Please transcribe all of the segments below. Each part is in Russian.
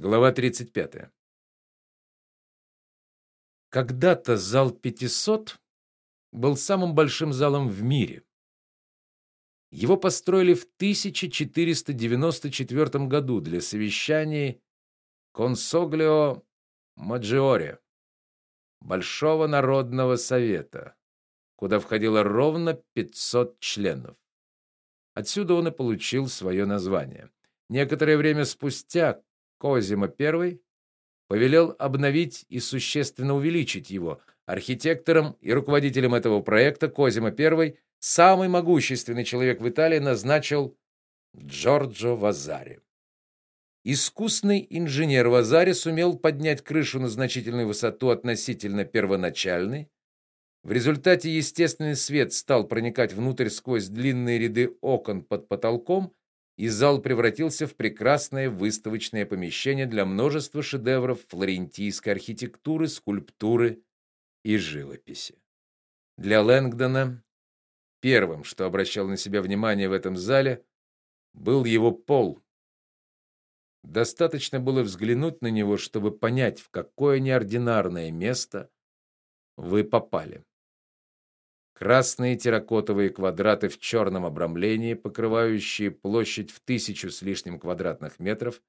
Глава 35. Когда-то зал 500 был самым большим залом в мире. Его построили в 1494 году для совещаний Консоглио Маджиоре, Большого народного совета, куда входило ровно 500 членов. Отсюда он и получил свое название. Некоторое время спустя Козимо I повелел обновить и существенно увеличить его. Архитектором и руководителем этого проекта Козимо I, самый могущественный человек в Италии, назначил Джорджо Вазари. Искусный инженер Вазари сумел поднять крышу на значительную высоту относительно первоначальной. В результате естественный свет стал проникать внутрь сквозь длинные ряды окон под потолком, и зал превратился в прекрасное выставочное помещение для множества шедевров флорентийской архитектуры, скульптуры и живописи. Для Лэнгдона первым, что обращал на себя внимание в этом зале, был его пол. Достаточно было взглянуть на него, чтобы понять, в какое неординарное место вы попали. Красные терракотовые квадраты в черном обрамлении, покрывающие площадь в тысячу с лишним квадратных метров,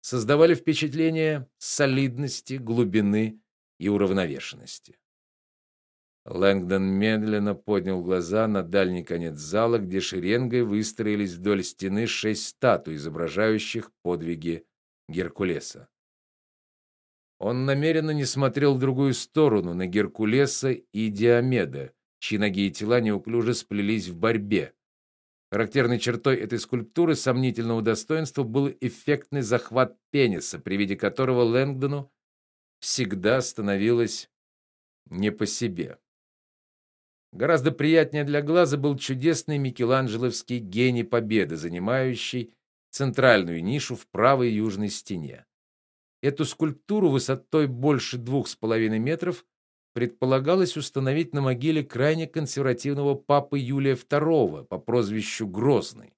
создавали впечатление солидности, глубины и уравновешенности. Лэнгдон медленно поднял глаза на дальний конец зала, где шеренгой выстроились вдоль стены шесть статуй, изображающих подвиги Геркулеса. Он намеренно не смотрел в другую сторону, на Геркулеса и Диомеда, чьи ноги и тела неуклюже сплелись в борьбе. Характерной чертой этой скульптуры сомнительного достоинства был эффектный захват пениса, при виде которого Лэнгдону всегда становилось не по себе. Гораздо приятнее для глаза был чудесный микеланджеловский гений Победы, занимающий центральную нишу в правой южной стене. Эту скульптуру высотой больше двух с половиной метров предполагалось установить на могиле крайне консервативного папы Юлия II по прозвищу Грозный.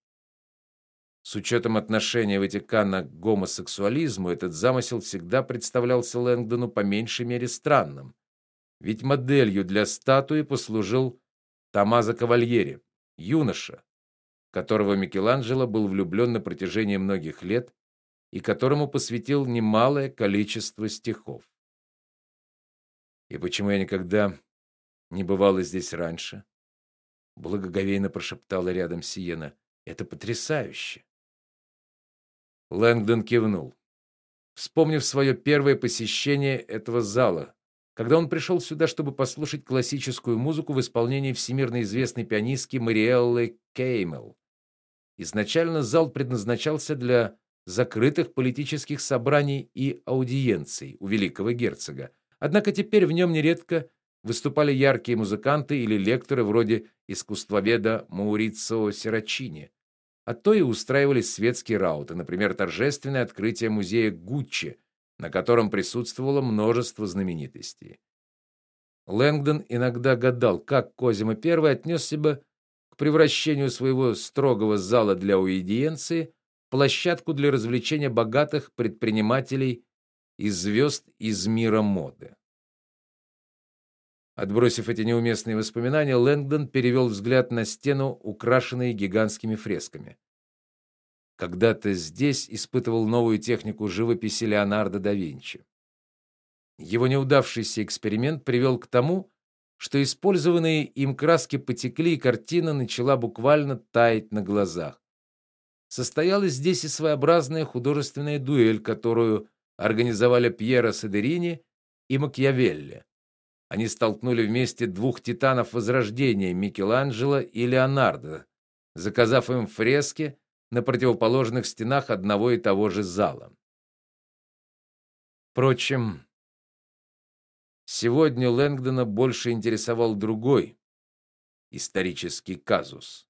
С учетом отношения Ватикана к гомосексуализму этот замысел всегда представлялся Лэнгдону по меньшей мере странным. Ведь моделью для статуи послужил Томазо Кавальери, юноша, которого Микеланджело был влюблен на протяжении многих лет и которому посвятил немалое количество стихов. И почему я никогда не бывала здесь раньше? благоговейно прошептала рядом Сиена. Это потрясающе. Лэнгдон кивнул, вспомнив свое первое посещение этого зала, когда он пришел сюда, чтобы послушать классическую музыку в исполнении всемирно известной пианистки Мариэллы Кеймел. Изначально зал предназначался для закрытых политических собраний и аудиенций у великого герцога, Однако теперь в нем нередко выступали яркие музыканты или лекторы вроде искусствоведа Маурицио Сирачини. А то и устраивались светские рауты, например, торжественное открытие музея Гуччи, на котором присутствовало множество знаменитостей. Лэнгдон иногда гадал, как Козимо I отнесся бы к превращению своего строгого зала для уидиенции в площадку для развлечения богатых предпринимателей и звезд из мира моды. Отбросив эти неуместные воспоминания, Лэнгдон перевел взгляд на стену, украшенную гигантскими фресками. Когда-то здесь испытывал новую технику живописи Леонардо да Винчи. Его неудавшийся эксперимент привел к тому, что использованные им краски потекли, и картина начала буквально таять на глазах. Состоялась здесь и своеобразная художественная дуэль, которую организовали Пьеро Садерини и Макиавелли. Они столкнули вместе двух титанов Возрождения, Микеланджело и Леонардо, заказав им фрески на противоположных стенах одного и того же зала. Впрочем, сегодня Лэнгдона больше интересовал другой исторический казус.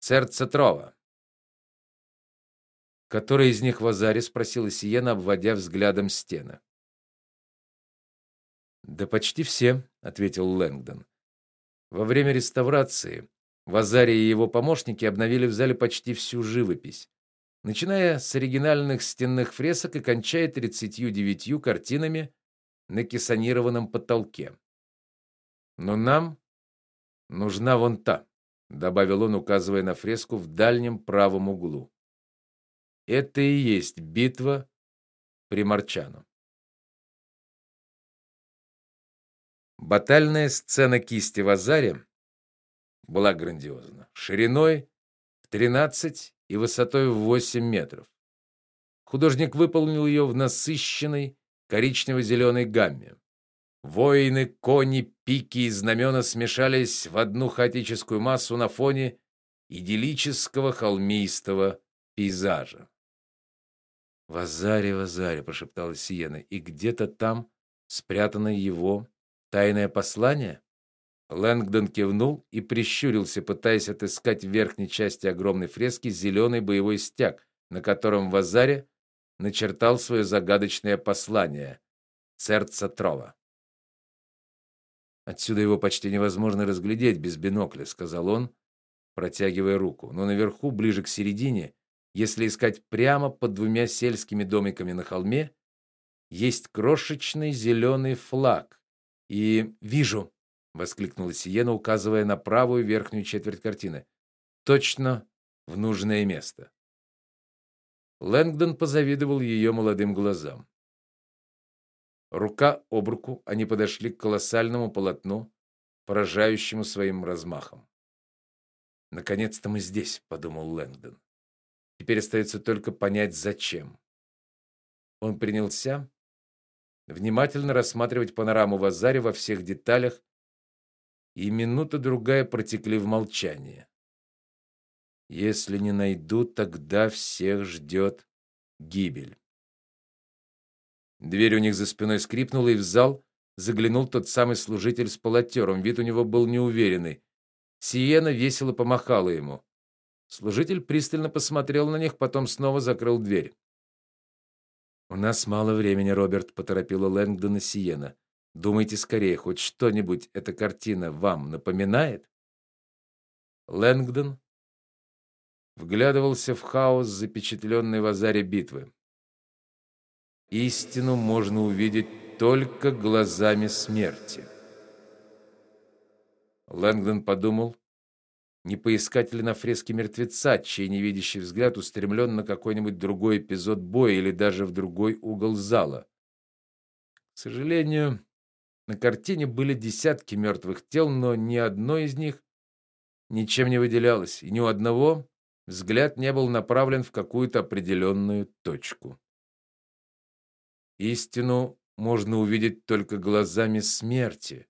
Сердце Трова. Который из них Вазари спросила Сиена, обводя взглядом стены. Да почти все, ответил Лэнгдон. Во время реставрации Вазари и его помощники обновили в зале почти всю живопись. начиная с оригинальных стенных фресок и кончая 39 картинами на кессонированном потолке. Но нам нужна вон та, добавил он, указывая на фреску в дальнем правом углу. Это и есть битва при Марчано. Батальная сцена кисти в Азаре была грандиозна, шириной в 13 и высотой в 8 метров. Художник выполнил ее в насыщенной коричнево-зеленой гамме. Воины, кони, пики и знамена смешались в одну хаотическую массу на фоне идиллического холмистого пейзажа. "Вазаре, Вазаре", прошептала Сиена, "и где-то там спрятано его тайное послание?" Лэнгдон кивнул и прищурился, пытаясь отыскать в верхней части огромной фрески зеленый боевой стяг, на котором Вазаре начертал свое загадочное послание: сердце Трова. Отсюда его почти невозможно разглядеть без бинокля, сказал он, протягивая руку. Но наверху, ближе к середине, если искать прямо под двумя сельскими домиками на холме, есть крошечный зеленый флаг. И вижу, воскликнула Сиена, указывая на правую верхнюю четверть картины. Точно в нужное место. Лэнгдон позавидовал ее молодым глазам. Рука об руку они подошли к колоссальному полотну, поражающему своим размахом. Наконец-то мы здесь, подумал Лэнгдон. Теперь остается только понять зачем. Он принялся внимательно рассматривать панораму Вазари во всех деталях, и минута другая протекли в молчании. Если не найду, тогда всех ждет гибель. Дверь у них за спиной скрипнула, и в зал заглянул тот самый служитель с полотером. Вид у него был неуверенный. Сиена весело помахала ему. Служитель пристально посмотрел на них, потом снова закрыл дверь. У нас мало времени, Роберт, поторопила Лэнгдона Сиена. Думайте скорее, хоть что-нибудь эта картина вам напоминает? Лэнгдон вглядывался в хаос, запечатленный в азаре битвы. Истину можно увидеть только глазами смерти. Лэнгдон подумал, не поискать ли на фреске мертвеца, чей невидящий взгляд устремлен на какой-нибудь другой эпизод боя или даже в другой угол зала. К сожалению, на картине были десятки мертвых тел, но ни одно из них ничем не выделялось, и ни у одного взгляд не был направлен в какую-то определенную точку. Истину можно увидеть только глазами смерти.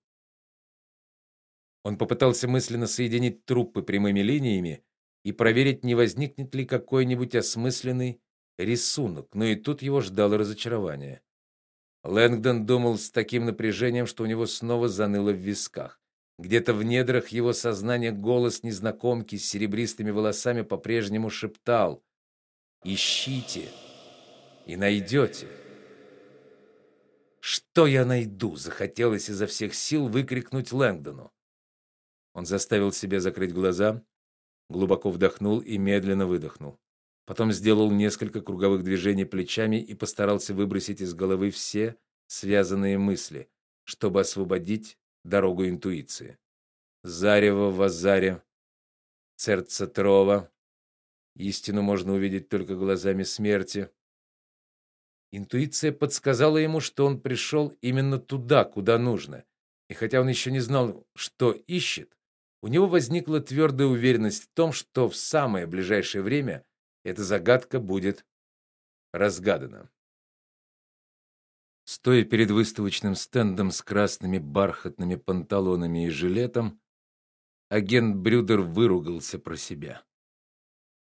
Он попытался мысленно соединить трупы прямыми линиями и проверить, не возникнет ли какой-нибудь осмысленный рисунок, но и тут его ждало разочарование. Лэнгдон думал с таким напряжением, что у него снова заныло в висках. Где-то в недрах его сознания голос незнакомки с серебристыми волосами по-прежнему шептал: "Ищите и найдете». Что я найду? захотелось изо всех сил выкрикнуть Лэнгдону. Он заставил себя закрыть глаза, глубоко вдохнул и медленно выдохнул. Потом сделал несколько круговых движений плечами и постарался выбросить из головы все связанные мысли, чтобы освободить дорогу интуиции. Зарево в Азаре, сердце Трова. Истину можно увидеть только глазами смерти. Интуиция подсказала ему, что он пришел именно туда, куда нужно. И хотя он еще не знал, что ищет, у него возникла твердая уверенность в том, что в самое ближайшее время эта загадка будет разгадана. Стоя перед выставочным стендом с красными бархатными панталонами и жилетом, агент Брюдер выругался про себя.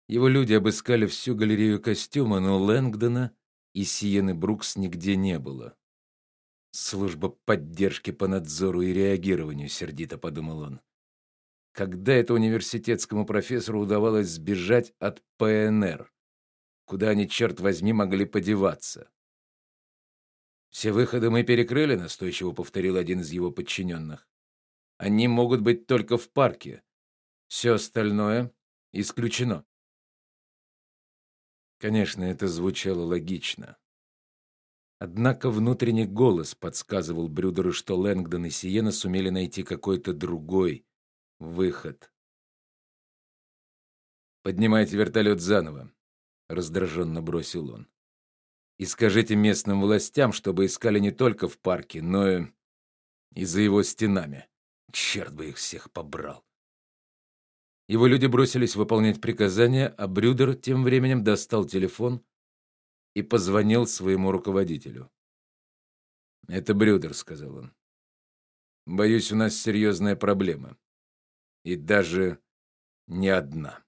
Его люди обыскали всю галерею костюма, но Лэнгдона и Сиены Брукс нигде не было. Служба поддержки по надзору и реагированию, сердито подумал он. Когда это университетскому профессору удавалось сбежать от ПНР? Куда они черт возьми могли подеваться? Все выходы мы перекрыли, настойчиво повторил один из его подчиненных. Они могут быть только в парке. Все остальное исключено Конечно, это звучало логично. Однако внутренний голос подсказывал Брюдеру, что Лэнгдон и Сиена сумели найти какой-то другой выход. Поднимайте вертолет заново, раздраженно бросил он. И скажите местным властям, чтобы искали не только в парке, но и и за его стенами. Черт бы их всех побрал. Его люди бросились выполнять приказания, а Брюдер тем временем достал телефон и позвонил своему руководителю. "Это Брюдер", сказал он. "Боюсь, у нас серьезная проблема. И даже не одна".